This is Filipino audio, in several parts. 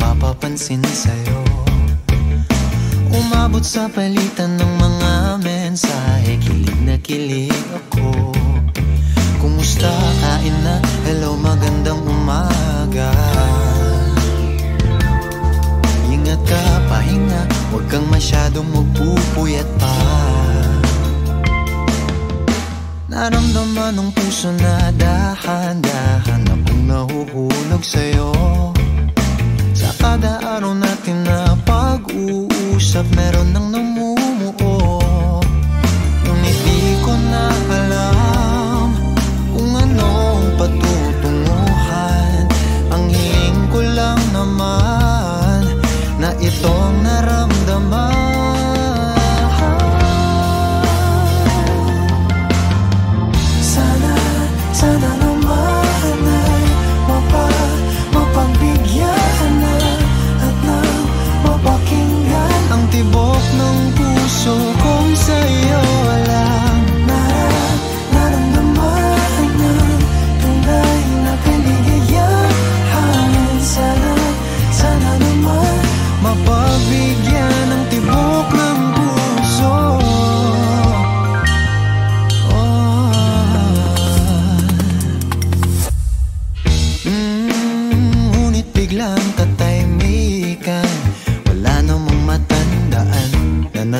Nagpapapansin sa'yo. Umabot sa palitan ng mga mensahe. Kilig na kilig ako. Kumusta? Kain na? Hello, magandang umaga. Ingat ka, pahinga. Huwag kang masyadong magpupuyat pa. Naramdaman ng puso na dahan-dahan. Akong nahuhulog sa'yo. Sa kada araw natin na pag-uusap Meron nang namumuo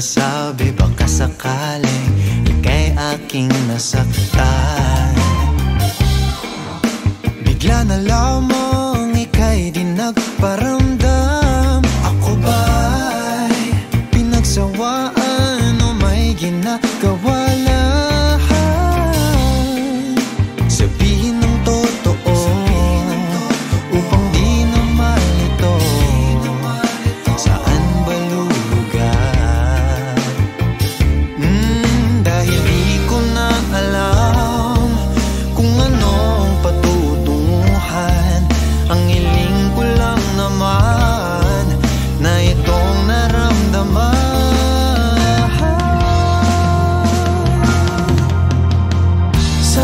nasabi baka sakaling Ika'y aking nasaktan? Bigla na lamang ika'y di nagparamdam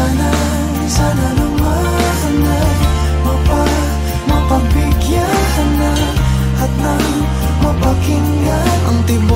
sana, sana naman ay mapa, mapagbigyan na At nang mapakinggan Ang tibok